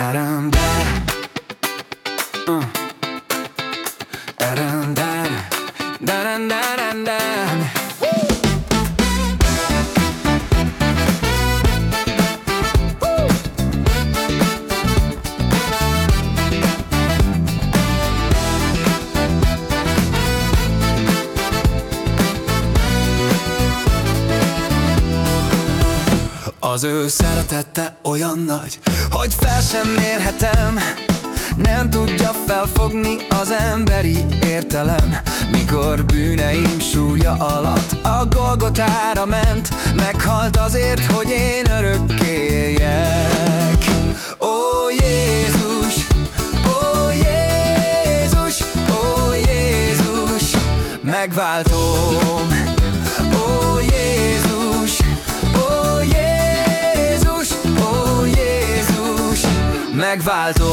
Ba-dum-ba. Uh. Az ő szeretete olyan nagy, hogy fel sem mérhetem. Nem tudja felfogni az emberi értelem Mikor bűneim súlya alatt a Golgotára ment. Meghalt azért, hogy én örökké éljek Ó Jézus, ó Jézus, ó Jézus Megváltom megváltó.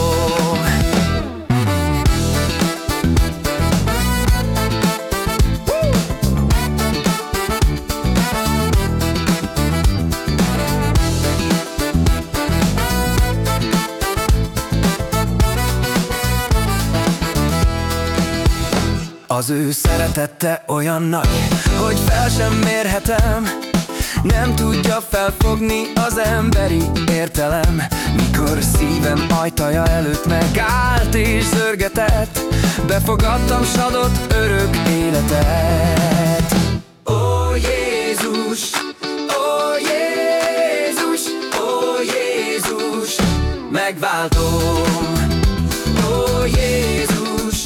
Az ő szeretette olyan nagy, hogy fel sem mérhetem Nem tudja felfogni az emberi értelem Mikor szívem ajtaja előtt megállt és zörgetett. Befogadtam sadott örök életet. Ó Jézus, ó Jézus, ó Jézus! Megváltom. Ó Jézus,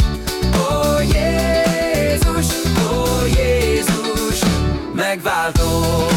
ó Jézus, ó Jézus! Megváltom